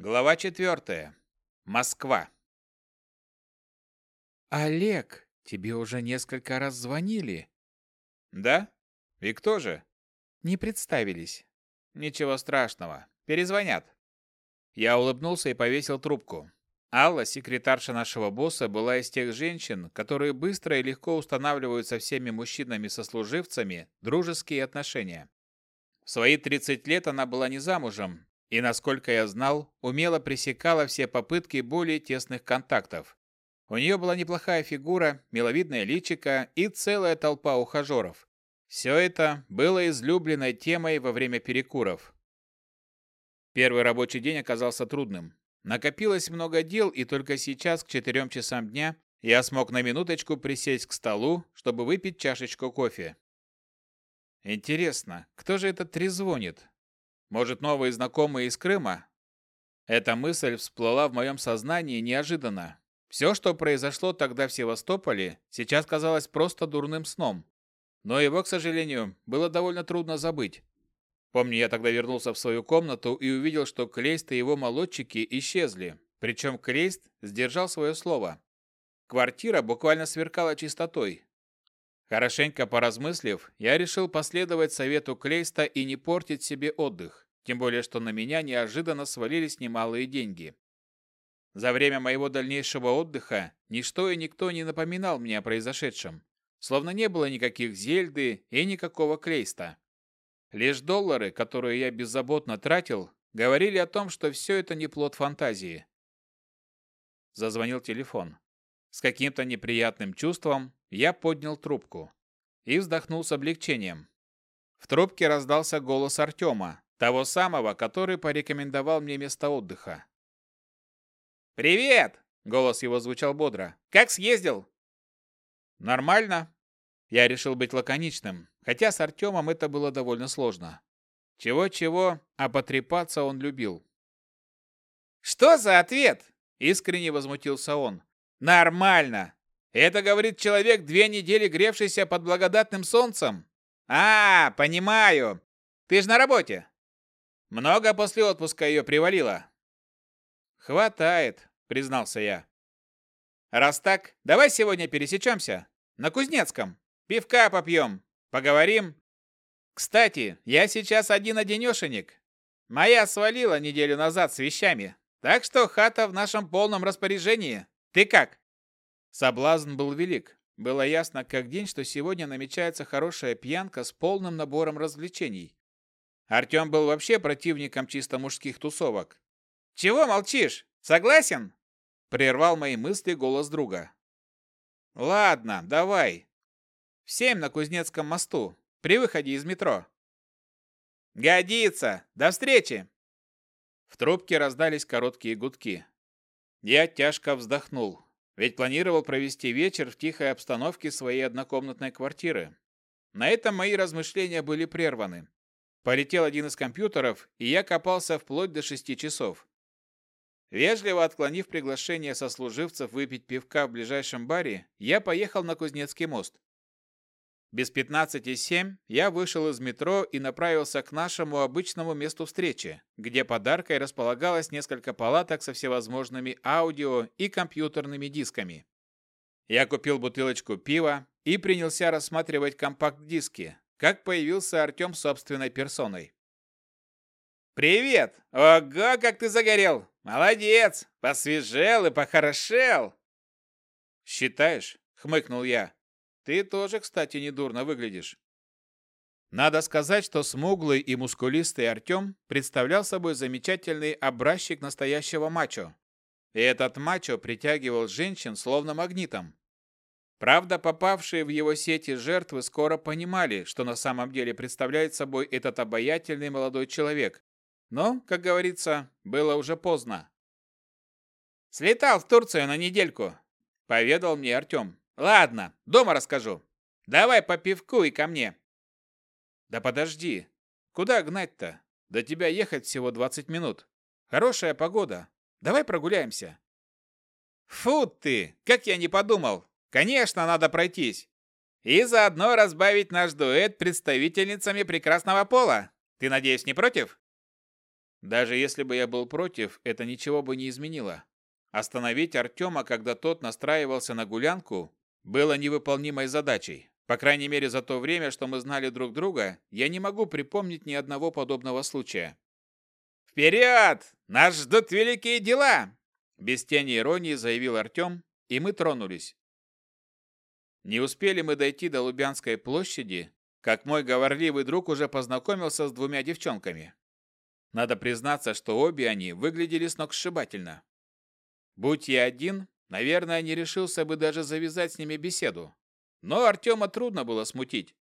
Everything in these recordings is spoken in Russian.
Глава четвертая. Москва. Олег, тебе уже несколько раз звонили. Да? И кто же? Не представились. Ничего страшного. Перезвонят. Я улыбнулся и повесил трубку. Алла, секретарша нашего босса, была из тех женщин, которые быстро и легко устанавливают со всеми мужчинами-сослуживцами дружеские отношения. В свои 30 лет она была не замужем и, насколько я знал, умело пресекала все попытки более тесных контактов. У нее была неплохая фигура, миловидное личико и целая толпа ухажеров. Все это было излюбленной темой во время перекуров. Первый рабочий день оказался трудным. Накопилось много дел, и только сейчас, к четырем часам дня, я смог на минуточку присесть к столу, чтобы выпить чашечку кофе. Интересно, кто же этот трезвонит? Может, новые знакомые из Крыма? Эта мысль всплыла в моем сознании неожиданно. Все, что произошло тогда в Севастополе, сейчас казалось просто дурным сном. Но его, к сожалению, было довольно трудно забыть. Помню, я тогда вернулся в свою комнату и увидел, что Клейст и его молодчики исчезли. Причем Клейст сдержал свое слово. Квартира буквально сверкала чистотой. Хорошенько поразмыслив, я решил последовать совету Клейста и не портить себе отдых, тем более что на меня неожиданно свалились немалые деньги. За время моего дальнейшего отдыха ничто и никто не напоминал мне о произошедшем, словно не было никаких Зельды и никакого Клейста. Лишь доллары, которые я беззаботно тратил, говорили о том, что все это не плод фантазии. Зазвонил телефон. С каким-то неприятным чувством я поднял трубку и вздохнул с облегчением. В трубке раздался голос Артема, того самого, который порекомендовал мне место отдыха. «Привет!» — голос его звучал бодро. «Как съездил?» «Нормально». Я решил быть лаконичным, хотя с Артемом это было довольно сложно. Чего-чего, а потрепаться он любил. «Что за ответ?» — искренне возмутился он. «Нормально! Это говорит человек, две недели гревшийся под благодатным солнцем. А, понимаю. Ты же на работе. Много после отпуска ее привалило. Хватает, признался я. Раз так, давай сегодня пересечемся. На Кузнецком. Пивка попьем. Поговорим. Кстати, я сейчас один-одинешенек. Моя свалила неделю назад с вещами. Так что хата в нашем полном распоряжении. Ты как? Соблазн был велик. Было ясно, как день, что сегодня намечается хорошая пьянка с полным набором развлечений. Артем был вообще противником чисто мужских тусовок. «Чего молчишь? Согласен?» Прервал мои мысли голос друга. «Ладно, давай. В семь на Кузнецком мосту, при выходе из метро». «Годится! До встречи!» В трубке раздались короткие гудки. Я тяжко вздохнул. Ведь планировал провести вечер в тихой обстановке своей однокомнатной квартиры. На этом мои размышления были прерваны. Полетел один из компьютеров, и я копался вплоть до шести часов. Вежливо отклонив приглашение сослуживцев выпить пивка в ближайшем баре, я поехал на Кузнецкий мост. Без 15.07 я вышел из метро и направился к нашему обычному месту встречи, где подаркой располагалось несколько палаток со всевозможными аудио и компьютерными дисками. Я купил бутылочку пива и принялся рассматривать компакт-диски, как появился Артем собственной персоной. «Привет! Ого, как ты загорел! Молодец! Посвежел и похорошел!» «Считаешь?» — хмыкнул я. Ты тоже, кстати, недурно выглядишь. Надо сказать, что смуглый и мускулистый Артем представлял собой замечательный образчик настоящего мачо. И этот мачо притягивал женщин словно магнитом. Правда, попавшие в его сети жертвы скоро понимали, что на самом деле представляет собой этот обаятельный молодой человек. Но, как говорится, было уже поздно. «Слетал в Турцию на недельку», — поведал мне Артем. Ладно, дома расскажу. Давай по пивку и ко мне. Да подожди. Куда гнать-то? До тебя ехать всего 20 минут. Хорошая погода. Давай прогуляемся. Фу ты, как я не подумал. Конечно, надо пройтись. И заодно разбавить наш дуэт представительницами прекрасного пола. Ты, надеюсь, не против? Даже если бы я был против, это ничего бы не изменило. Остановить Артема, когда тот настраивался на гулянку, было невыполнимой задачей. По крайней мере, за то время, что мы знали друг друга, я не могу припомнить ни одного подобного случая. «Вперед! Нас ждут великие дела!» Без тени иронии заявил Артем, и мы тронулись. Не успели мы дойти до Лубянской площади, как мой говорливый друг уже познакомился с двумя девчонками. Надо признаться, что обе они выглядели сногсшибательно. Будь я один, наверное, не решился бы даже завязать с ними беседу. Но Артема трудно было смутить.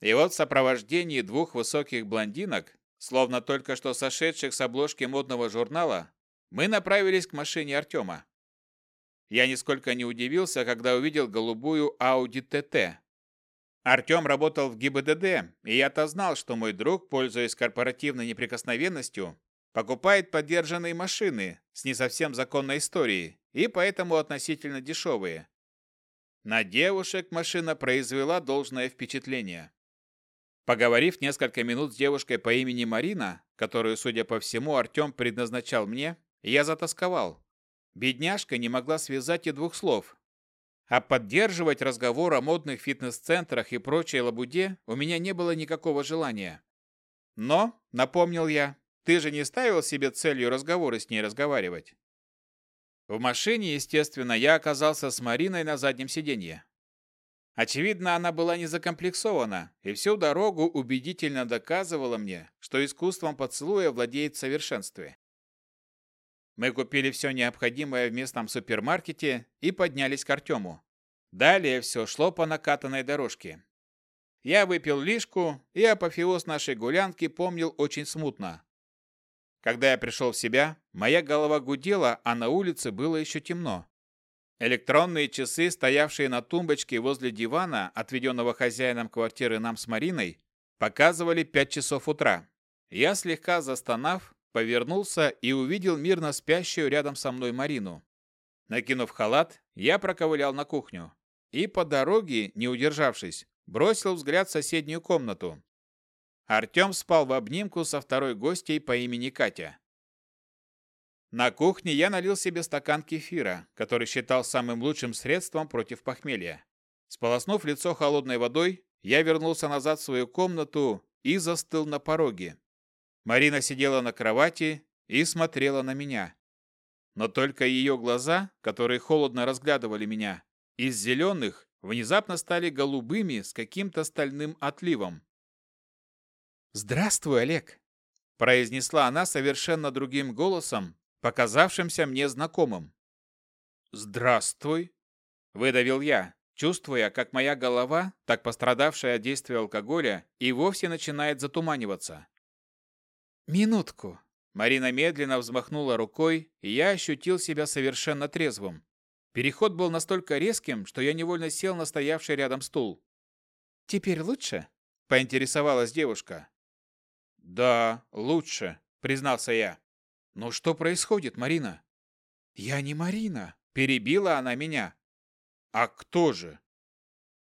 И вот в сопровождении двух высоких блондинок, словно только что сошедших с обложки модного журнала, мы направились к машине Артема. Я нисколько не удивился, когда увидел голубую Audi TT. Артем работал в ГИБДД, и я-то знал, что мой друг, пользуясь корпоративной неприкосновенностью, покупает подержанные машины с не совсем законной историей и поэтому относительно дешевые. На девушек машина произвела должное впечатление. Поговорив несколько минут с девушкой по имени Марина, которую, судя по всему, Артем предназначал мне, я затасковал. Бедняжка не могла связать и двух слов. А поддерживать разговор о модных фитнес-центрах и прочей лабуде у меня не было никакого желания. Но, напомнил я, ты же не ставил себе целью разговоры с ней разговаривать. В машине, естественно, я оказался с Мариной на заднем сиденье. Очевидно, она была не закомплексована и всю дорогу убедительно доказывала мне, что искусством поцелуя владеет в совершенстве. Мы купили все необходимое в местном супермаркете и поднялись к Артему. Далее все шло по накатанной дорожке. Я выпил лишку, и апофеоз нашей гулянки помнил очень смутно. Когда я пришел в себя, моя голова гудела, а на улице было еще темно. Электронные часы, стоявшие на тумбочке возле дивана, отведенного хозяином квартиры нам с Мариной, показывали 5 часов утра. Я, слегка застонав, повернулся и увидел мирно спящую рядом со мной Марину. Накинув халат, я проковылял на кухню и по дороге, не удержавшись, бросил взгляд в соседнюю комнату. Артем спал в обнимку со второй гостьей по имени Катя. На кухне я налил себе стакан кефира, который считал самым лучшим средством против похмелья. Сполоснув лицо холодной водой, я вернулся назад в свою комнату и застыл на пороге. Марина сидела на кровати и смотрела на меня. Но только ее глаза, которые холодно разглядывали меня, из зеленых внезапно стали голубыми с каким-то стальным отливом. «Здравствуй, Олег!» – произнесла она совершенно другим голосом, показавшимся мне знакомым. «Здравствуй!» – выдавил я, чувствуя, как моя голова, так пострадавшая от действия алкоголя, и вовсе начинает затуманиваться. «Минутку!» Марина медленно взмахнула рукой, и я ощутил себя совершенно трезвым. Переход был настолько резким, что я невольно сел на стоявший рядом стул. «Теперь лучше?» – поинтересовалась девушка. «Да, лучше», — признался я. «Но что происходит, Марина?» «Я не Марина», — перебила она меня. «А кто же?»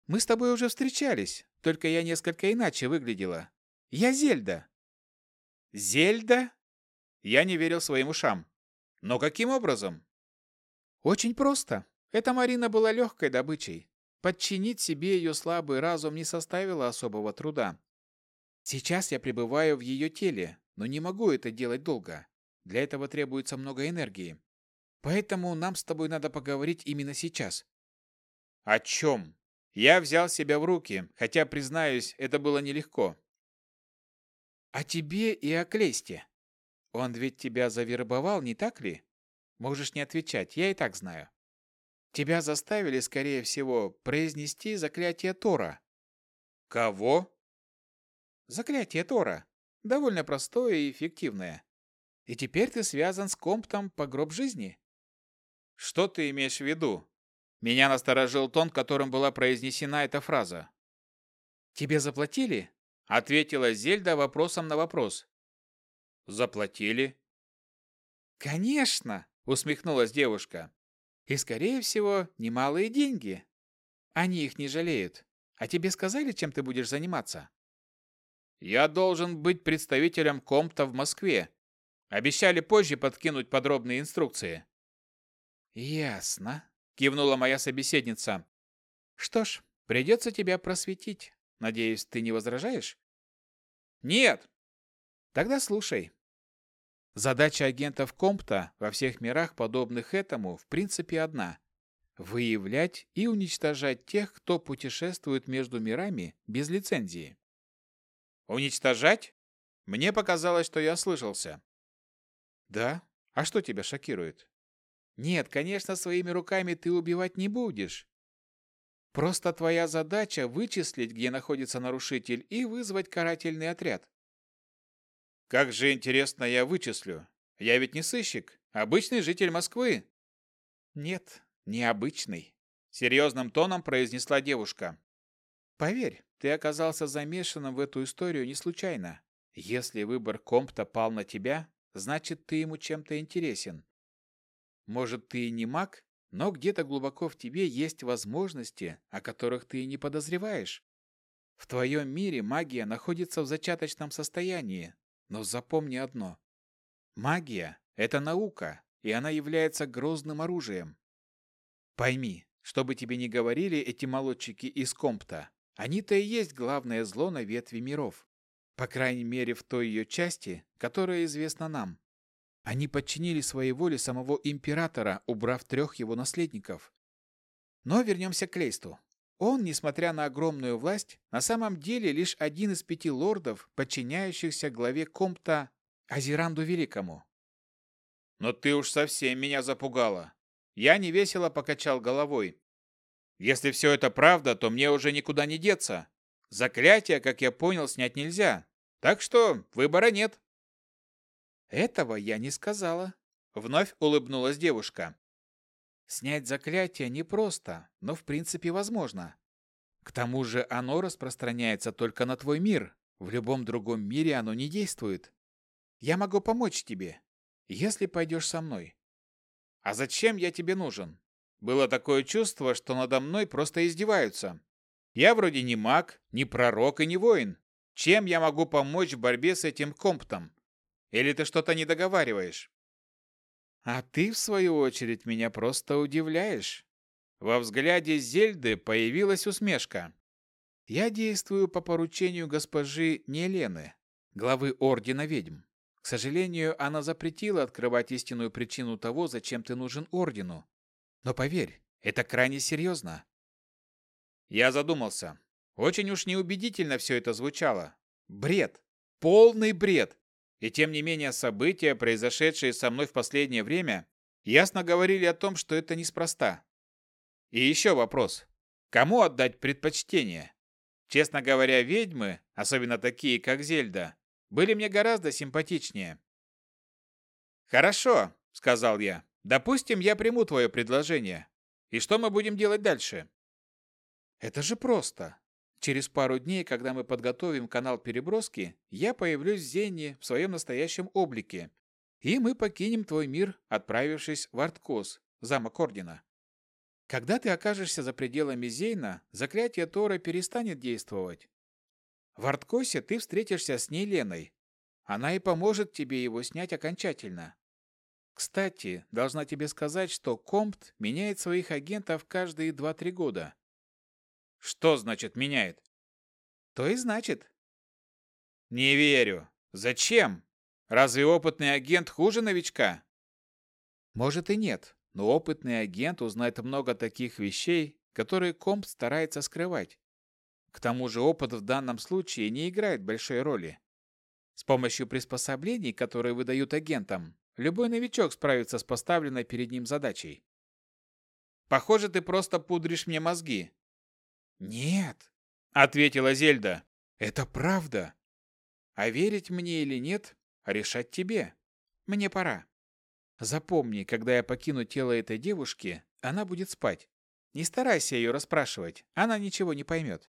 «Мы с тобой уже встречались, только я несколько иначе выглядела. Я Зельда». «Зельда?» Я не верил своим ушам. «Но каким образом?» «Очень просто. Эта Марина была легкой добычей. Подчинить себе ее слабый разум не составило особого труда. Сейчас я пребываю в ее теле, но не могу это делать долго. Для этого требуется много энергии. Поэтому нам с тобой надо поговорить именно сейчас. О чем? Я взял себя в руки, хотя, признаюсь, это было нелегко. О тебе и о Клесте. Он ведь тебя завербовал, не так ли? Можешь не отвечать, я и так знаю. Тебя заставили, скорее всего, произнести заклятие Тора. Кого? Заклятие Тора. Довольно простое и эффективное. И теперь ты связан с Комптом по гроб жизни. Что ты имеешь в виду? Меня насторожил тон, которым была произнесена эта фраза. Тебе заплатили? Ответила Зельда вопросом на вопрос. Заплатили? Конечно, усмехнулась девушка. И, скорее всего, немалые деньги. Они их не жалеют. А тебе сказали, чем ты будешь заниматься? Я должен быть представителем Компта в Москве. Обещали позже подкинуть подробные инструкции. Ясно, кивнула моя собеседница. Что ж, придется тебя просветить. Надеюсь, ты не возражаешь? Нет. Тогда слушай. Задача агентов Компта во всех мирах, подобных этому, в принципе одна – выявлять и уничтожать тех, кто путешествует между мирами без лицензии. Уничтожать? Мне показалось, что я слышался. Да? А что тебя шокирует? Нет, конечно, своими руками ты убивать не будешь. Просто твоя задача вычислить, где находится нарушитель, и вызвать карательный отряд. Как же интересно я вычислю. Я ведь не сыщик, обычный житель Москвы. Нет, необычный, серьезным тоном произнесла девушка. Поверь, ты оказался замешанным в эту историю не случайно. Если выбор Компта пал на тебя, значит, ты ему чем-то интересен. Может, ты и не маг, но где-то глубоко в тебе есть возможности, о которых ты и не подозреваешь. В твоем мире магия находится в зачаточном состоянии, но запомни одно. Магия – это наука, и она является грозным оружием. Пойми, что бы тебе ни говорили эти молодчики из Компта, они-то и есть главное зло на ветви миров. По крайней мере, в той ее части, которая известна нам. Они подчинили своей воле самого императора, убрав трех его наследников. Но вернемся к Лейсту. Он, несмотря на огромную власть, на самом деле лишь один из пяти лордов, подчиняющихся главе Компта Азиранду Великому. «Но ты уж совсем меня запугала!» Я невесело покачал головой. «Если все это правда, то мне уже никуда не деться. Заклятие, как я понял, снять нельзя. Так что выбора нет». «Этого я не сказала», — вновь улыбнулась девушка. «Снять заклятие непросто, но в принципе возможно. К тому же оно распространяется только на твой мир. В любом другом мире оно не действует. Я могу помочь тебе, если пойдешь со мной». «А зачем я тебе нужен?» Было такое чувство, что надо мной просто издеваются. Я вроде не маг, не пророк и не воин. Чем я могу помочь в борьбе с этим комптом? Или ты что-то не договариваешь? А ты, в свою очередь, меня просто удивляешь. Во взгляде Зельды появилась усмешка. Я действую по поручению госпожи Нелены, главы Ордена Ведьм. К сожалению, она запретила открывать истинную причину того, зачем ты нужен Ордену. Но поверь, это крайне серьезно. Я задумался. Очень уж неубедительно все это звучало. Бред. Полный бред. И тем не менее события, произошедшие со мной в последнее время, ясно говорили о том, что это неспроста. И еще вопрос. Кому отдать предпочтение? Честно говоря, ведьмы, особенно такие, как Зельда, были мне гораздо симпатичнее. «Хорошо», — сказал я. «Допустим, я приму твое предложение. И что мы будем делать дальше?» «Это же просто. Через пару дней, когда мы подготовим канал переброски, я появлюсь в Зене в своем настоящем облике, и мы покинем твой мир, отправившись в Арткос, замок Ордена. Когда ты окажешься за пределами Зейна, заклятие Тора перестанет действовать. В Арткосе ты встретишься с ней Леной. Она и поможет тебе его снять окончательно. Кстати, должна тебе сказать, что Компт меняет своих агентов каждые 2-3 года. Что значит меняет? То и значит. Не верю. Зачем? Разве опытный агент хуже новичка? Может и нет, но опытный агент узнает много таких вещей, которые комп старается скрывать. К тому же опыт в данном случае не играет большой роли. С помощью приспособлений, которые выдают агентам, любой новичок справится с поставленной перед ним задачей. Похоже, ты просто пудришь мне мозги. «Нет», — ответила Зельда, — «это правда. А верить мне или нет, решать тебе. Мне пора. Запомни, когда я покину тело этой девушки, она будет спать. Не старайся ее расспрашивать, она ничего не поймет.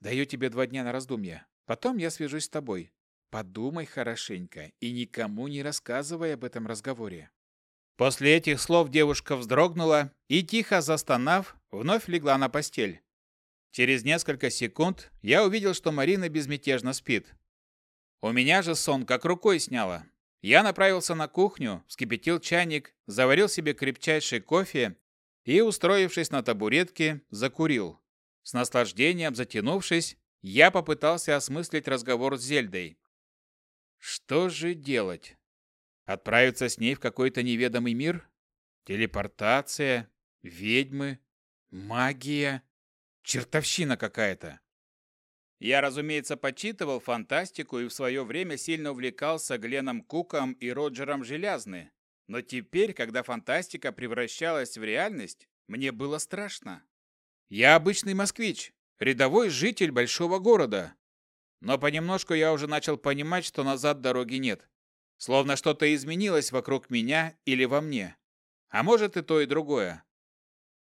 Даю тебе два дня на раздумье. Потом я свяжусь с тобой. Подумай хорошенько и никому не рассказывай об этом разговоре». После этих слов девушка вздрогнула и, тихо застонав, вновь легла на постель. Через несколько секунд я увидел, что Марина безмятежно спит. У меня же сон как рукой сняло. Я направился на кухню, вскипятил чайник, заварил себе крепчайший кофе и, устроившись на табуретке, закурил. С наслаждением затянувшись, я попытался осмыслить разговор с Зельдой. Что же делать? Отправиться с ней в какой-то неведомый мир? Телепортация? Ведьмы? Магия? Чертовщина какая-то. Я, разумеется, почитывал фантастику и в свое время сильно увлекался Гленом Куком и Роджером Желязны. Но теперь, когда фантастика превращалась в реальность, мне было страшно. Я обычный москвич, рядовой житель большого города. Но понемножку я уже начал понимать, что назад дороги нет. Словно что-то изменилось вокруг меня или во мне. А может и то, и другое.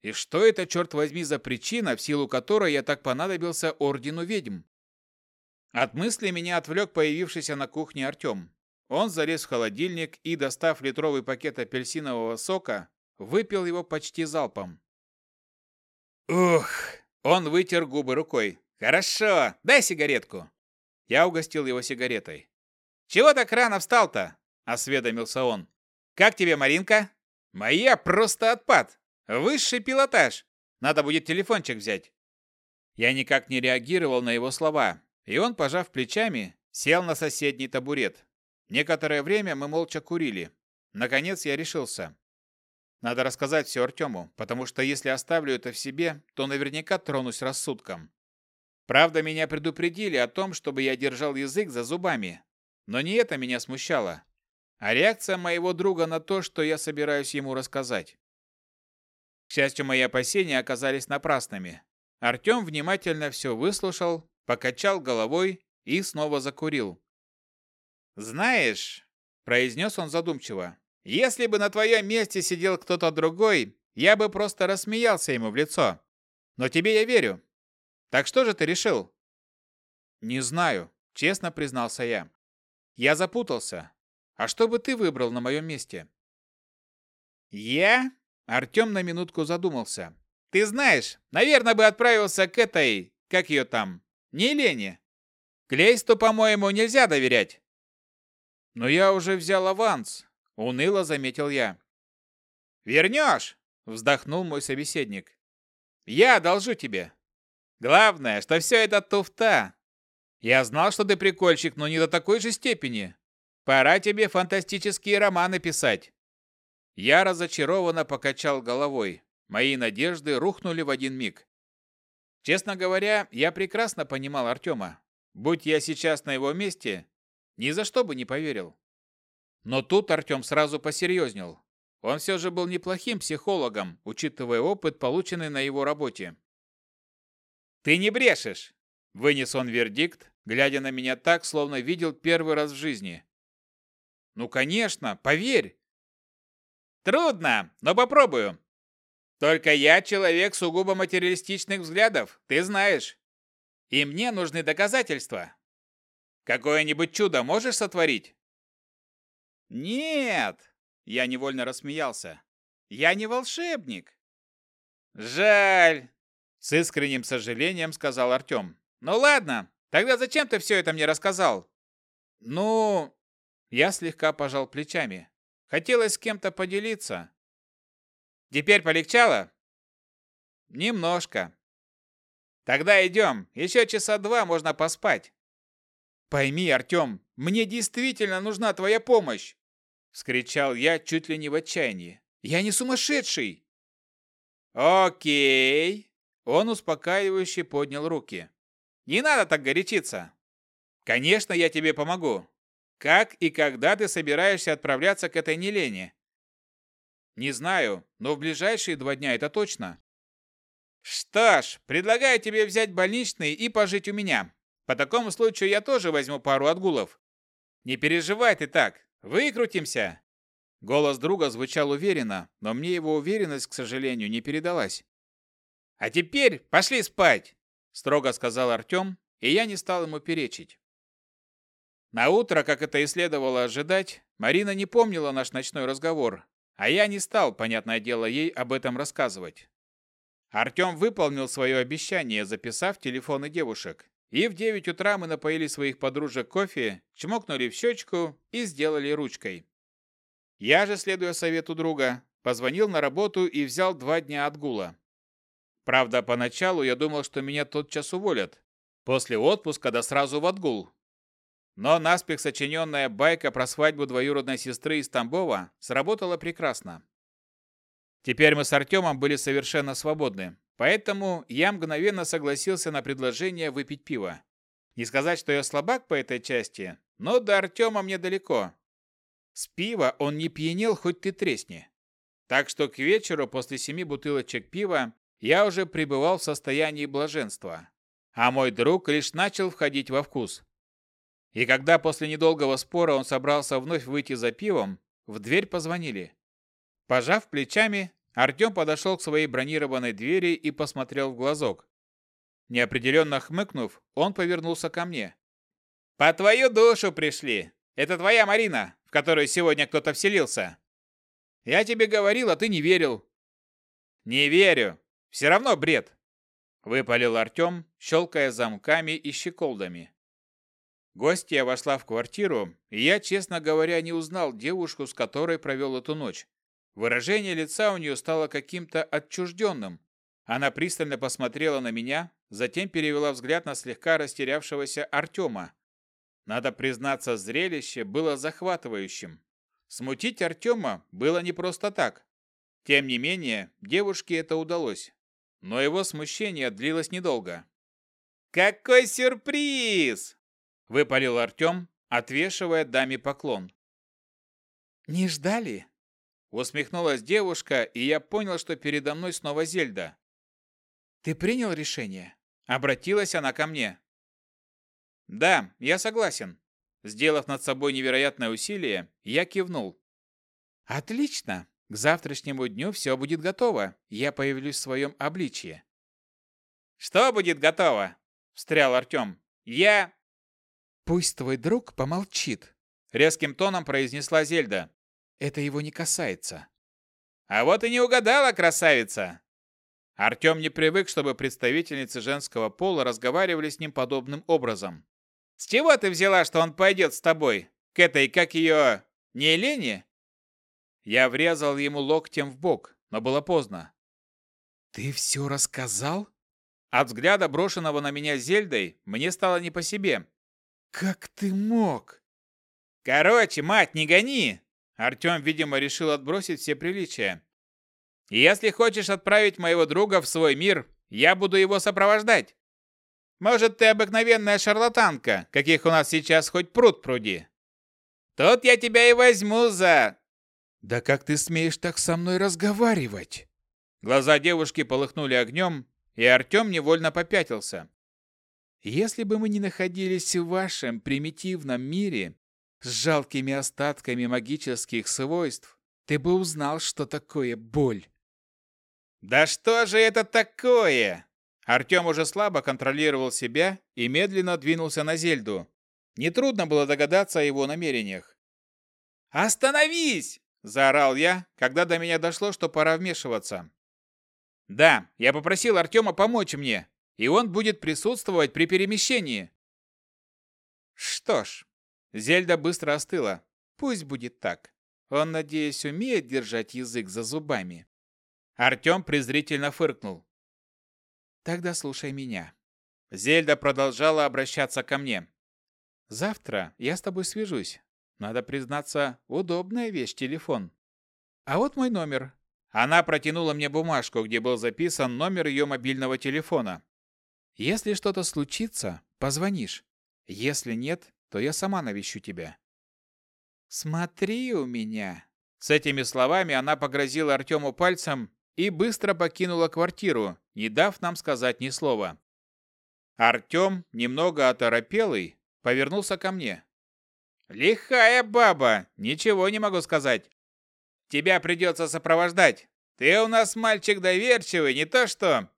И что это, черт возьми, за причина, в силу которой я так понадобился Ордену Ведьм? От мысли меня отвлек появившийся на кухне Артем. Он залез в холодильник и, достав литровый пакет апельсинового сока, выпил его почти залпом. «Ух!» Он вытер губы рукой. «Хорошо, дай сигаретку!» Я угостил его сигаретой. «Чего так рано встал-то?» – осведомился он. «Как тебе, Маринка?» «Моя просто отпад! Высший пилотаж. Надо будет телефончик взять. Я никак не реагировал на его слова, и он, пожав плечами, сел на соседний табурет. Некоторое время мы молча курили. Наконец я решился. Надо рассказать все Артему, потому что если оставлю это в себе, то наверняка тронусь рассудком. Правда, меня предупредили о том, чтобы я держал язык за зубами. Но не это меня смущало, а реакция моего друга на то, что я собираюсь ему рассказать. К счастью, мои опасения оказались напрасными. Артем внимательно все выслушал, покачал головой и снова закурил. «Знаешь», — произнес он задумчиво, — «если бы на твоем месте сидел кто-то другой, я бы просто рассмеялся ему в лицо. Но тебе я верю. Так что же ты решил?» «Не знаю», — честно признался я. «Я запутался. А что бы ты выбрал на моем месте?» «Я?» Артем на минутку задумался. «Ты знаешь, наверное, бы отправился к этой... Как ее там? Не Лене. Клейсту, по-моему, нельзя доверять». «Но я уже взял аванс», — уныло заметил я. «Вернешь!» — вздохнул мой собеседник. «Я одолжу тебе. Главное, что все это туфта. Я знал, что ты прикольчик, но не до такой же степени. Пора тебе фантастические романы писать. Я разочарованно покачал головой. Мои надежды рухнули в один миг. Честно говоря, я прекрасно понимал Артема. Будь я сейчас на его месте, ни за что бы не поверил. Но тут Артем сразу посерьезнел. Он все же был неплохим психологом, учитывая опыт, полученный на его работе. «Ты не брешешь!» – вынес он вердикт, глядя на меня так, словно видел первый раз в жизни. «Ну, конечно, поверь!» Трудно, но попробую. Только я человек сугубо материалистичных взглядов, ты знаешь. И мне нужны доказательства. Какое-нибудь чудо можешь сотворить? Нет, я невольно рассмеялся. Я не волшебник. Жаль, с искренним сожалением сказал Артем. Ну ладно, тогда зачем ты все это мне рассказал? Ну, я слегка пожал плечами. Хотелось с кем-то поделиться. Теперь полегчало? Немножко. Тогда идем. Еще часа два можно поспать. Пойми, Артем, мне действительно нужна твоя помощь. Вскричал я чуть ли не в отчаянии. Я не сумасшедший. Окей. Он успокаивающе поднял руки. Не надо так горячиться. Конечно, я тебе помогу. Как и когда ты собираешься отправляться к этой Нелене? Не знаю, но в ближайшие два дня это точно. Что ж, предлагаю тебе взять больничный и пожить у меня. По такому случаю я тоже возьму пару отгулов. Не переживай ты так, выкрутимся. Голос друга звучал уверенно, но мне его уверенность, к сожалению, не передалась. А теперь пошли спать, строго сказал Артем, и я не стал ему перечить. На утро, как это и следовало ожидать, Марина не помнила наш ночной разговор, а я не стал, понятное дело, ей об этом рассказывать. Артем выполнил свое обещание, записав телефоны девушек, и в 9 утра мы напоили своих подружек кофе, чмокнули в щечку и сделали ручкой. Я же, следуя совету друга, позвонил на работу и взял два дня отгула. Правда, поначалу я думал, что меня тотчас уволят. После отпуска да сразу в отгул. Но наспех сочиненная байка про свадьбу двоюродной сестры из Тамбова сработала прекрасно. Теперь мы с Артемом были совершенно свободны, поэтому я мгновенно согласился на предложение выпить пиво. Не сказать, что я слабак по этой части, но до Артема мне далеко. С пива он не пьянел, хоть ты тресни. Так что к вечеру после семи бутылочек пива я уже пребывал в состоянии блаженства, а мой друг лишь начал входить во вкус. И когда после недолгого спора он собрался вновь выйти за пивом, в дверь позвонили. Пожав плечами, Артем подошел к своей бронированной двери и посмотрел в глазок. Неопределенно хмыкнув, он повернулся ко мне. «По твою душу пришли! Это твоя Марина, в которую сегодня кто-то вселился!» «Я тебе говорил, а ты не верил!» «Не верю! Все равно бред!» Выпалил Артем, щелкая замками и щеколдами. Гостья вошла в квартиру, и я, честно говоря, не узнал девушку, с которой провел эту ночь. Выражение лица у нее стало каким-то отчужденным. Она пристально посмотрела на меня, затем перевела взгляд на слегка растерявшегося Артема. Надо признаться, зрелище было захватывающим. Смутить Артема было не просто так. Тем не менее, девушке это удалось но его смущение длилось недолго. «Какой сюрприз!» – выпалил Артем, отвешивая даме поклон. «Не ждали?» – усмехнулась девушка, и я понял, что передо мной снова Зельда. «Ты принял решение?» – обратилась она ко мне. «Да, я согласен». Сделав над собой невероятное усилие, я кивнул. «Отлично! К завтрашнему дню все будет готово. Я появлюсь в своем обличье. Что будет готово? Встрял Артем. Я... Пусть твой друг помолчит. Резким тоном произнесла Зельда. Это его не касается. А вот и не угадала, красавица. Артем не привык, чтобы представительницы женского пола разговаривали с ним подобным образом. «С чего ты взяла, что он пойдет с тобой? К этой, как ее, не Лене? Я врезал ему локтем в бок, но было поздно. «Ты все рассказал?» От взгляда, брошенного на меня Зельдой, мне стало не по себе. «Как ты мог?» «Короче, мать, не гони!» Артем, видимо, решил отбросить все приличия. «Если хочешь отправить моего друга в свой мир, я буду его сопровождать. Может, ты обыкновенная шарлатанка, каких у нас сейчас хоть пруд пруди. Тут я тебя и возьму за...» «Да как ты смеешь так со мной разговаривать?» Глаза девушки полыхнули огнем, и Артем невольно попятился. «Если бы мы не находились в вашем примитивном мире с жалкими остатками магических свойств, ты бы узнал, что такое боль». «Да что же это такое?» Артем уже слабо контролировал себя и медленно двинулся на Зельду. Нетрудно было догадаться о его намерениях. «Остановись!» Заорал я, когда до меня дошло, что пора вмешиваться. Да, я попросил Артема помочь мне, и он будет присутствовать при перемещении. Что ж, Зельда быстро остыла. Пусть будет так. Он, надеюсь, умеет держать язык за зубами. Артем презрительно фыркнул. Тогда слушай меня. Зельда продолжала обращаться ко мне. Завтра я с тобой свяжусь. Надо признаться, удобная вещь телефон. А вот мой номер. Она протянула мне бумажку, где был записан номер ее мобильного телефона. Если что-то случится, позвонишь. Если нет, то я сама навещу тебя. Смотри у меня. С этими словами она погрозила Артему пальцем и быстро покинула квартиру, не дав нам сказать ни слова. Артем, немного оторопелый, повернулся ко мне. Лихая баба, ничего не могу сказать. Тебя придется сопровождать. Ты у нас мальчик доверчивый, не то что...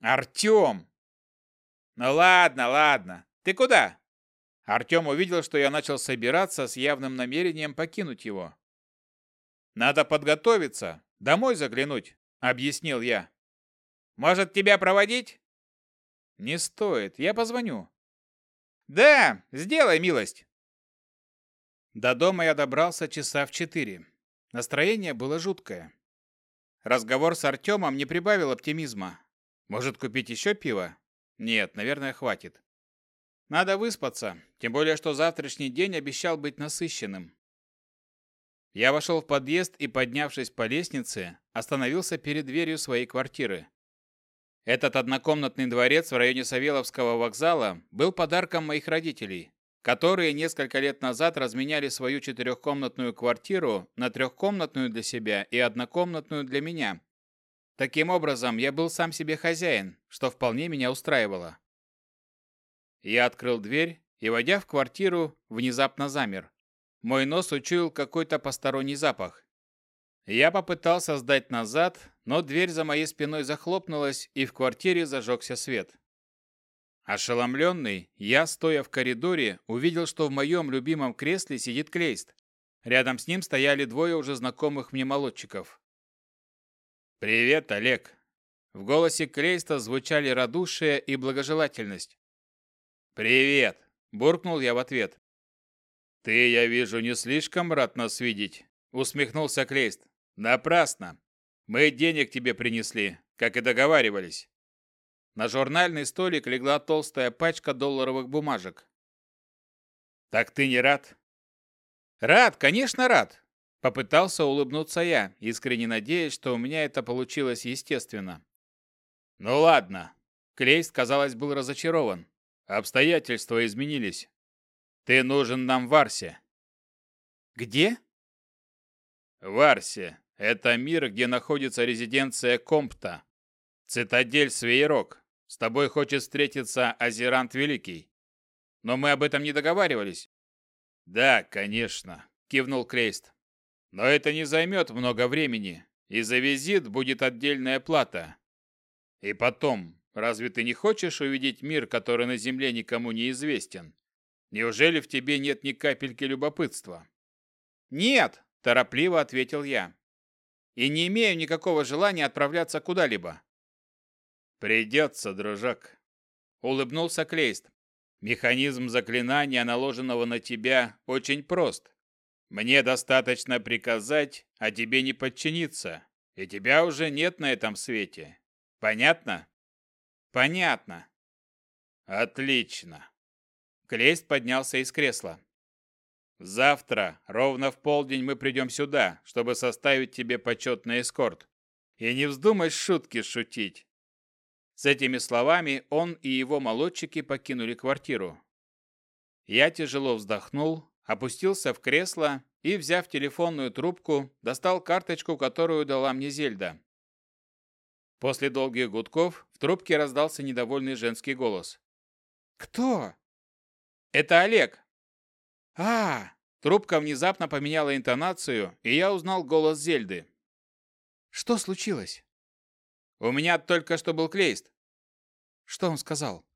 Артем! Ну ладно, ладно. Ты куда? Артем увидел, что я начал собираться с явным намерением покинуть его. Надо подготовиться, домой заглянуть, объяснил я. Может, тебя проводить? Не стоит, я позвоню. Да, сделай милость. До дома я добрался часа в четыре. Настроение было жуткое. Разговор с Артемом не прибавил оптимизма. Может, купить еще пиво? Нет, наверное, хватит. Надо выспаться, тем более, что завтрашний день обещал быть насыщенным. Я вошел в подъезд и, поднявшись по лестнице, остановился перед дверью своей квартиры. Этот однокомнатный дворец в районе Савеловского вокзала был подарком моих родителей, которые несколько лет назад разменяли свою четырехкомнатную квартиру на трехкомнатную для себя и однокомнатную для меня. Таким образом, я был сам себе хозяин, что вполне меня устраивало. Я открыл дверь и, войдя в квартиру, внезапно замер. Мой нос учуял какой-то посторонний запах. Я попытался сдать назад, но дверь за моей спиной захлопнулась, и в квартире зажегся свет. Ошеломленный, я, стоя в коридоре, увидел, что в моем любимом кресле сидит Клейст. Рядом с ним стояли двое уже знакомых мне молодчиков. «Привет, Олег!» В голосе Клейста звучали радушие и благожелательность. «Привет!» – буркнул я в ответ. «Ты, я вижу, не слишком рад нас видеть», – усмехнулся Клейст. «Напрасно. Мы денег тебе принесли, как и договаривались». На журнальный столик легла толстая пачка долларовых бумажек. «Так ты не рад?» «Рад, конечно, рад!» Попытался улыбнуться я, искренне надеясь, что у меня это получилось естественно. «Ну ладно». Клейст, казалось, был разочарован. Обстоятельства изменились. Ты нужен нам в Арсе. Где? В Арсе. Это мир, где находится резиденция Компта. Цитадель Свейрок. С тобой хочет встретиться Азерант Великий. Но мы об этом не договаривались. Да, конечно, кивнул Крейст. Но это не займет много времени, и за визит будет отдельная плата. И потом, Разве ты не хочешь увидеть мир, который на Земле никому не известен? Неужели в тебе нет ни капельки любопытства? Нет, торопливо ответил я. И не имею никакого желания отправляться куда-либо. Придется, дружок. Улыбнулся Клейст. Механизм заклинания, наложенного на тебя, очень прост. Мне достаточно приказать, а тебе не подчиниться, и тебя уже нет на этом свете. Понятно? Понятно. Отлично. Клейст поднялся из кресла. Завтра, ровно в полдень, мы придем сюда, чтобы составить тебе почетный эскорт. И не вздумай шутки шутить. С этими словами он и его молодчики покинули квартиру. Я тяжело вздохнул, опустился в кресло и, взяв телефонную трубку, достал карточку, которую дала мне Зельда. После долгих гудков в трубке раздался недовольный женский голос. «Кто?» «Это Олег». «А!» Трубка внезапно поменяла интонацию, и я узнал голос Зельды. «Что случилось?» «У меня только что был клейст». «Что он сказал?»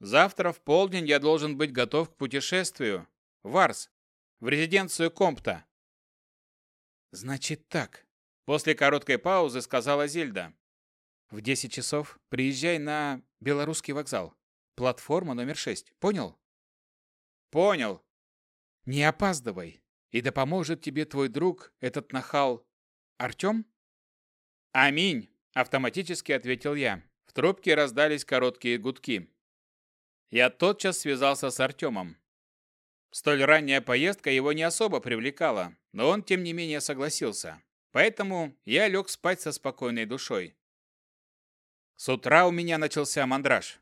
«Завтра в полдень я должен быть готов к путешествию. В Арс, в резиденцию Компта». «Значит так», После короткой паузы сказала Зельда. «В 10 часов приезжай на Белорусский вокзал. Платформа номер 6. Понял?» «Понял». «Не опаздывай. И да поможет тебе твой друг, этот нахал, Артем?» «Аминь», — автоматически ответил я. В трубке раздались короткие гудки. Я тотчас связался с Артемом. Столь ранняя поездка его не особо привлекала, но он, тем не менее, согласился. Поэтому я лег спать со спокойной душой. С утра у меня начался мандраж.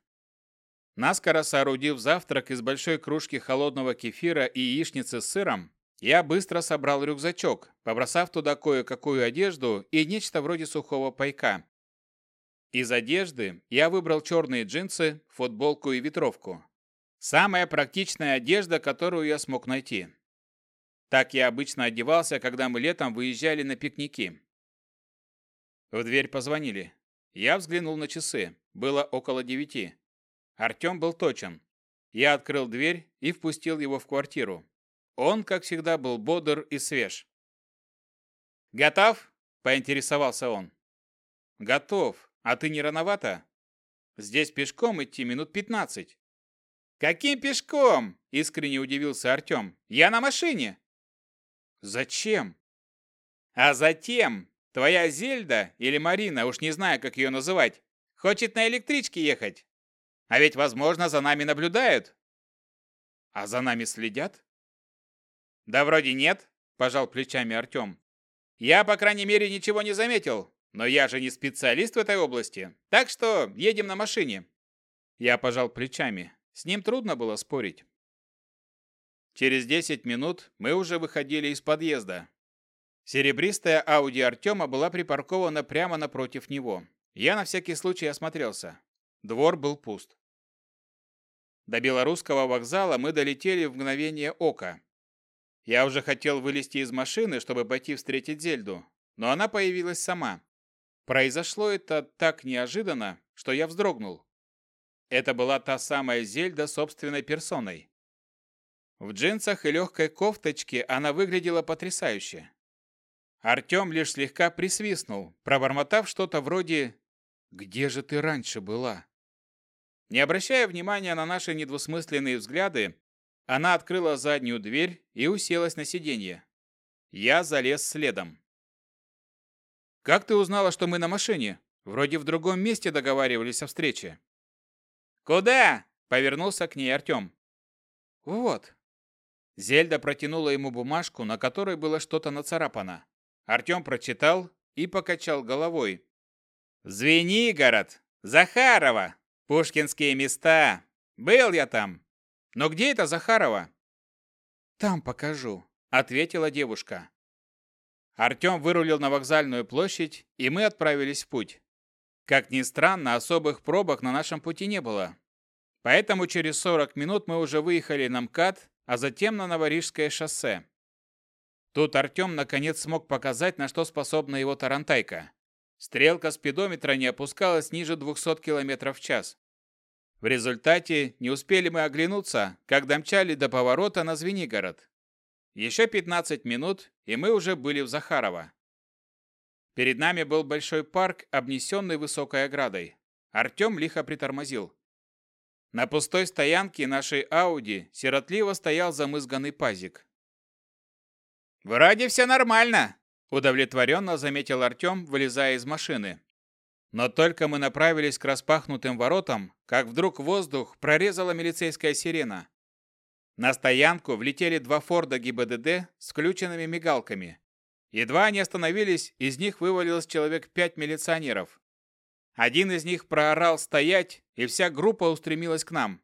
Наскоро соорудив завтрак из большой кружки холодного кефира и яичницы с сыром, я быстро собрал рюкзачок, побросав туда кое-какую одежду и нечто вроде сухого пайка. Из одежды я выбрал черные джинсы, футболку и ветровку. Самая практичная одежда, которую я смог найти. Так я обычно одевался, когда мы летом выезжали на пикники. В дверь позвонили. Я взглянул на часы. Было около девяти. Артем был точен. Я открыл дверь и впустил его в квартиру. Он, как всегда, был бодр и свеж. «Готов?» – поинтересовался он. «Готов. А ты не рановато?» Здесь пешком идти минут пятнадцать. Каким пешком? Искренне удивился Артем. Я на машине. Зачем? А затем, твоя Зельда или Марина, уж не знаю, как ее называть, хочет на электричке ехать. А ведь, возможно, за нами наблюдают. А за нами следят? Да вроде нет, пожал плечами Артем. Я, по крайней мере, ничего не заметил, но я же не специалист в этой области, так что едем на машине. Я пожал плечами. С ним трудно было спорить. Через 10 минут мы уже выходили из подъезда. Серебристая Ауди Артема была припаркована прямо напротив него. Я на всякий случай осмотрелся. Двор был пуст. До Белорусского вокзала мы долетели в мгновение ока. Я уже хотел вылезти из машины, чтобы пойти встретить Зельду, но она появилась сама. Произошло это так неожиданно, что я вздрогнул. Это была та самая Зельда собственной персоной. В джинсах и легкой кофточке она выглядела потрясающе. Артем лишь слегка присвистнул, пробормотав что-то вроде «Где же ты раньше была?». Не обращая внимания на наши недвусмысленные взгляды, она открыла заднюю дверь и уселась на сиденье. Я залез следом. «Как ты узнала, что мы на машине? Вроде в другом месте договаривались о встрече». «Куда?» – повернулся к ней Артем. «Вот». Зельда протянула ему бумажку, на которой было что-то нацарапано. Артем прочитал и покачал головой. «Звенигород! Захарова! Пушкинские места! Был я там! Но где это Захарова?» «Там покажу», — ответила девушка. Артем вырулил на вокзальную площадь, и мы отправились в путь. Как ни странно, особых пробок на нашем пути не было. Поэтому через 40 минут мы уже выехали на МКАД, а затем на Новорижское шоссе. Тут Артем наконец смог показать, на что способна его тарантайка. Стрелка спидометра не опускалась ниже 200 км в час. В результате не успели мы оглянуться, как домчали до поворота на Звенигород. Еще 15 минут, и мы уже были в Захарово. Перед нами был большой парк, обнесенный высокой оградой. Артем лихо притормозил. На пустой стоянке нашей Ауди сиротливо стоял замызганный пазик. «Вроде все нормально», – удовлетворенно заметил Артем, вылезая из машины. Но только мы направились к распахнутым воротам, как вдруг воздух прорезала милицейская сирена. На стоянку влетели два Форда ГИБДД с включенными мигалками. Едва они остановились, из них вывалилось человек пять милиционеров. Один из них проорал «стоять», и вся группа устремилась к нам.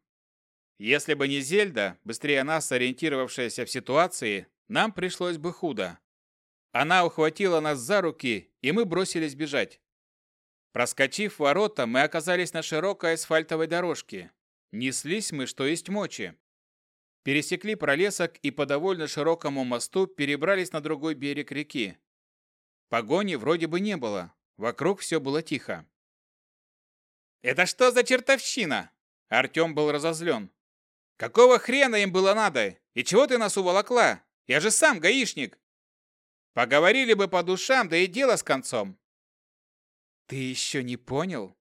Если бы не Зельда, быстрее нас ориентировавшаяся в ситуации, нам пришлось бы худо. Она ухватила нас за руки, и мы бросились бежать. Проскочив ворота, мы оказались на широкой асфальтовой дорожке. Неслись мы, что есть мочи. Пересекли пролесок и по довольно широкому мосту перебрались на другой берег реки. Погони вроде бы не было. Вокруг все было тихо. «Это что за чертовщина?» Артем был разозлен. «Какого хрена им было надо? И чего ты нас уволокла? Я же сам гаишник. Поговорили бы по душам, да и дело с концом. Ты еще не понял?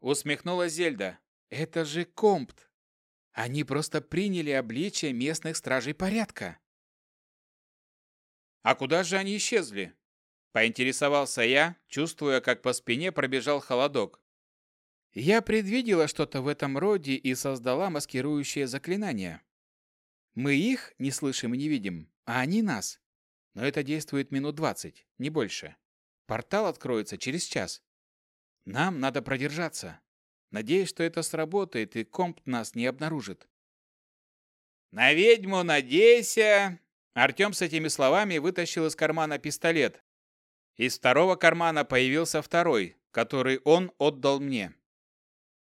Усмехнулась Зельда. Это же Компт. Они просто приняли обличие местных стражей порядка. А куда же они исчезли? Поинтересовался я, чувствуя, как по спине пробежал холодок. Я предвидела что-то в этом роде и создала маскирующее заклинание. Мы их не слышим и не видим, а они нас. Но это действует минут двадцать, не больше. Портал откроется через час. Нам надо продержаться. Надеюсь, что это сработает, и комп нас не обнаружит. «На ведьму надейся!» Артем с этими словами вытащил из кармана пистолет. Из второго кармана появился второй, который он отдал мне.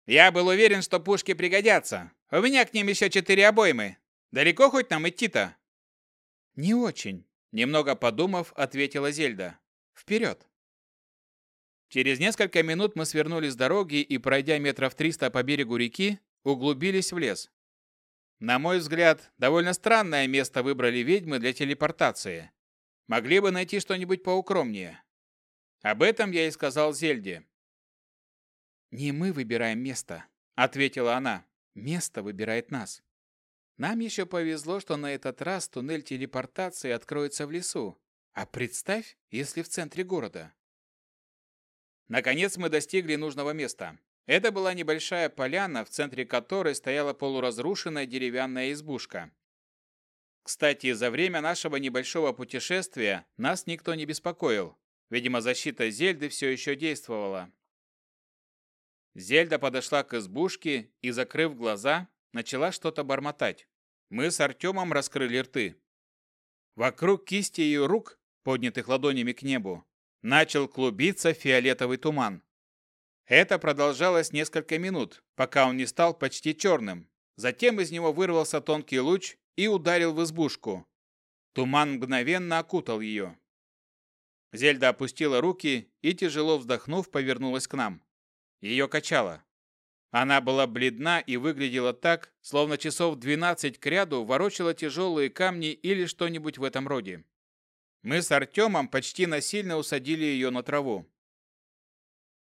«Я был уверен, что пушки пригодятся. У меня к ним еще четыре обоймы. Далеко хоть нам идти-то?» «Не очень», — немного подумав, ответила Зельда. «Вперед!» Через несколько минут мы свернули с дороги и, пройдя метров триста по берегу реки, углубились в лес. На мой взгляд, довольно странное место выбрали ведьмы для телепортации. Могли бы найти что-нибудь поукромнее. Об этом я и сказал Зельде. Не мы выбираем место, ответила она. Место выбирает нас. Нам еще повезло, что на этот раз туннель телепортации откроется в лесу. А представь, если в центре города. Наконец мы достигли нужного места. Это была небольшая поляна, в центре которой стояла полуразрушенная деревянная избушка. Кстати, за время нашего небольшого путешествия нас никто не беспокоил. Видимо, защита Зельды все еще действовала. Зельда подошла к избушке и, закрыв глаза, начала что-то бормотать. Мы с Артемом раскрыли рты. Вокруг кисти ее рук, поднятых ладонями к небу, начал клубиться фиолетовый туман. Это продолжалось несколько минут, пока он не стал почти черным. Затем из него вырвался тонкий луч и ударил в избушку. Туман мгновенно окутал ее. Зельда опустила руки и, тяжело вздохнув, повернулась к нам. Ее качало. Она была бледна и выглядела так, словно часов 12 к ряду ворочала тяжелые камни или что-нибудь в этом роде. Мы с Артемом почти насильно усадили ее на траву.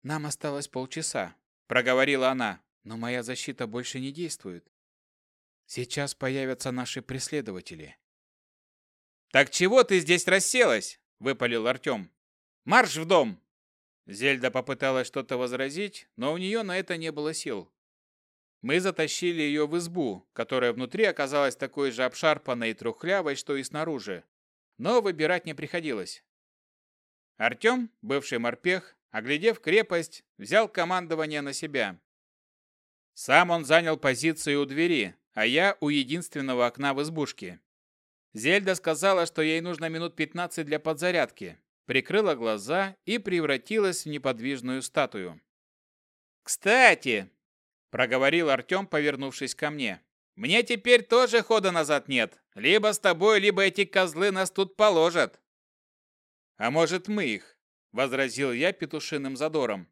«Нам осталось полчаса», — проговорила она, «но моя защита больше не действует. Сейчас появятся наши преследователи». «Так чего ты здесь расселась?» — выпалил Артем. «Марш в дом!» Зельда попыталась что-то возразить, но у нее на это не было сил. Мы затащили ее в избу, которая внутри оказалась такой же обшарпанной и трухлявой, что и снаружи. Но выбирать не приходилось. Артем, бывший морпех, оглядев крепость, взял командование на себя. Сам он занял позицию у двери, а я у единственного окна в избушке. Зельда сказала, что ей нужно минут 15 для подзарядки, прикрыла глаза и превратилась в неподвижную статую. «Кстати!» – проговорил Артем, повернувшись ко мне. «Мне теперь тоже хода назад нет. Либо с тобой, либо эти козлы нас тут положат». «А может, мы их?» – возразил я петушиным задором.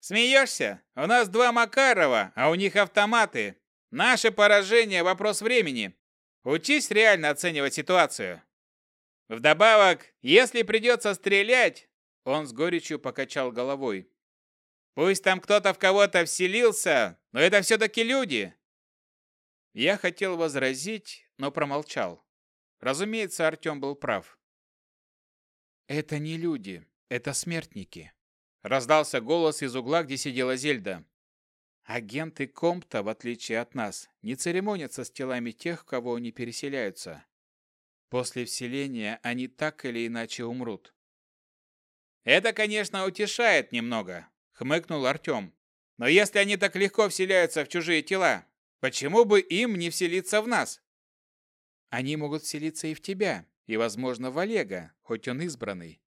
«Смеешься? У нас два Макарова, а у них автоматы. Наше поражение – вопрос времени. Учись реально оценивать ситуацию». Вдобавок, если придется стрелять, он с горечью покачал головой. Пусть там кто-то в кого-то вселился, но это все-таки люди. Я хотел возразить, но промолчал. Разумеется, Артем был прав. «Это не люди, это смертники», — раздался голос из угла, где сидела Зельда. «Агенты Компта, в отличие от нас, не церемонятся с телами тех, кого они переселяются. После вселения они так или иначе умрут. «Это, конечно, утешает немного», — хмыкнул Артем. «Но если они так легко вселяются в чужие тела, почему бы им не вселиться в нас?» «Они могут вселиться и в тебя, и, возможно, в Олега, хоть он избранный.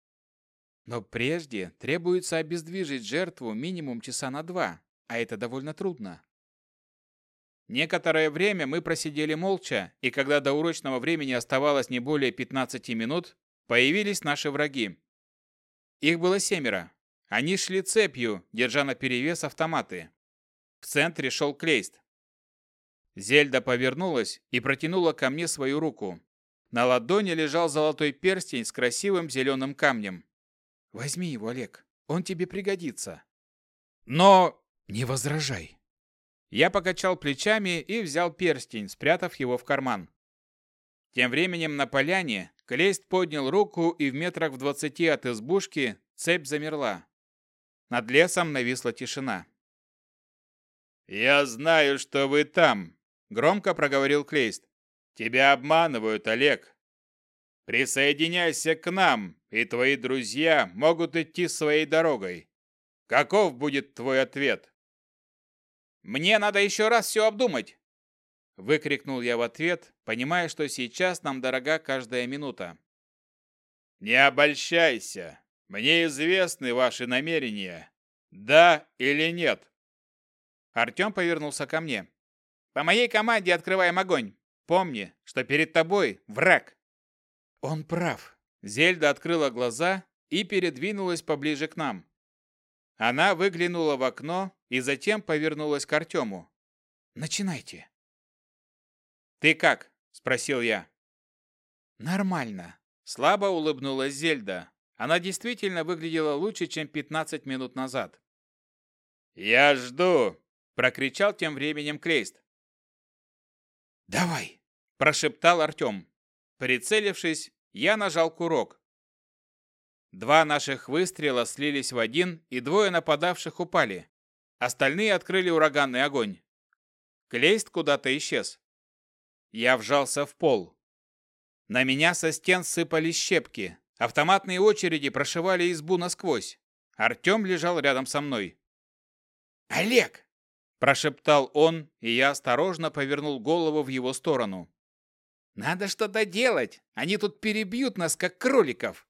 Но прежде требуется обездвижить жертву минимум часа на два, а это довольно трудно. Некоторое время мы просидели молча, и когда до урочного времени оставалось не более 15 минут, появились наши враги. Их было семеро. Они шли цепью, держа на перевес автоматы. В центре шел Клейст. Зельда повернулась и протянула ко мне свою руку. На ладони лежал золотой перстень с красивым зеленым камнем. «Возьми его, Олег, он тебе пригодится». «Но...» «Не возражай», я покачал плечами и взял перстень, спрятав его в карман. Тем временем на поляне Клейст поднял руку, и в метрах в двадцати от избушки цепь замерла. Над лесом нависла тишина. «Я знаю, что вы там», — громко проговорил Клейст. «Тебя обманывают, Олег. Присоединяйся к нам, и твои друзья могут идти своей дорогой. Каков будет твой ответ?» Мне надо еще раз все обдумать!» Выкрикнул я в ответ, понимая, что сейчас нам дорога каждая минута. «Не обольщайся! Мне известны ваши намерения. Да или нет?» Артем повернулся ко мне. «По моей команде открываем огонь. Помни, что перед тобой враг». «Он прав». Зельда открыла глаза и передвинулась поближе к нам. Она выглянула в окно и затем повернулась к Артему. «Начинайте». «Ты как?» – спросил я. «Нормально», – слабо улыбнулась Зельда. Она действительно выглядела лучше, чем 15 минут назад. «Я жду!» – прокричал тем временем Клейст. «Давай!» – прошептал Артем. Прицелившись, я нажал курок. Два наших выстрела слились в один, и двое нападавших упали. Остальные открыли ураганный огонь. Клейст куда-то исчез. Я вжался в пол. На меня со стен сыпались щепки. Автоматные очереди прошивали избу насквозь. Артем лежал рядом со мной. «Олег!» – прошептал он, и я осторожно повернул голову в его сторону. «Надо что-то делать! Они тут перебьют нас, как кроликов!»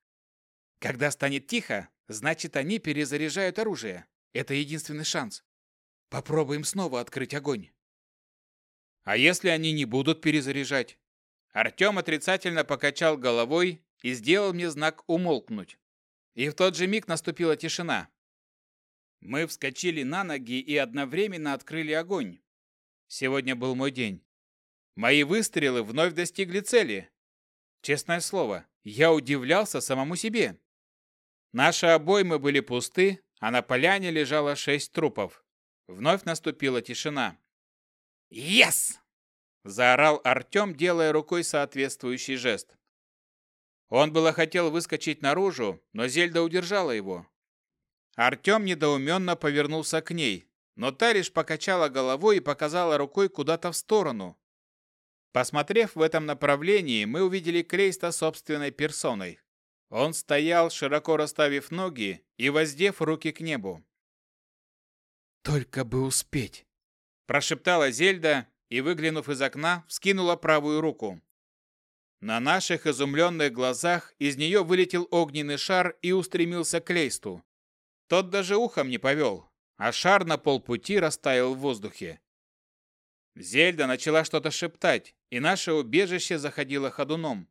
Когда станет тихо, значит, они перезаряжают оружие. Это единственный шанс. Попробуем снова открыть огонь. А если они не будут перезаряжать? Артем отрицательно покачал головой и сделал мне знак умолкнуть. И в тот же миг наступила тишина. Мы вскочили на ноги и одновременно открыли огонь. Сегодня был мой день. Мои выстрелы вновь достигли цели. Честное слово, я удивлялся самому себе. Наши обоймы были пусты, а на поляне лежало шесть трупов. Вновь наступила тишина. «Yes!» – заорал Артем, делая рукой соответствующий жест. Он было хотел выскочить наружу, но Зельда удержала его. Артем недоуменно повернулся к ней, но та лишь покачала головой и показала рукой куда-то в сторону. Посмотрев в этом направлении, мы увидели Клейста собственной персоной. Он стоял, широко расставив ноги и воздев руки к небу. «Только бы успеть!» – прошептала Зельда и, выглянув из окна, вскинула правую руку. На наших изумленных глазах из нее вылетел огненный шар и устремился к Лейсту. Тот даже ухом не повел, а шар на полпути растаял в воздухе. Зельда начала что-то шептать, и наше убежище заходило ходуном.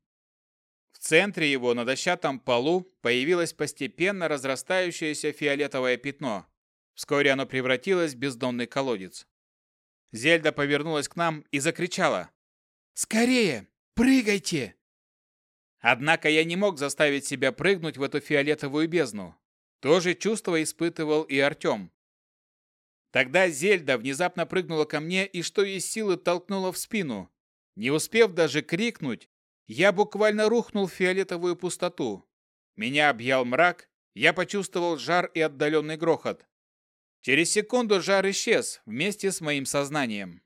В центре его на дощатом полу появилось постепенно разрастающееся фиолетовое пятно. Вскоре оно превратилось в бездонный колодец. Зельда повернулась к нам и закричала. «Скорее! Прыгайте!» Однако я не мог заставить себя прыгнуть в эту фиолетовую бездну. То же чувство испытывал и Артем. Тогда Зельда внезапно прыгнула ко мне и что есть силы толкнула в спину. Не успев даже крикнуть, я буквально рухнул в фиолетовую пустоту. Меня объял мрак, я почувствовал жар и отдаленный грохот. Через секунду жар исчез вместе с моим сознанием.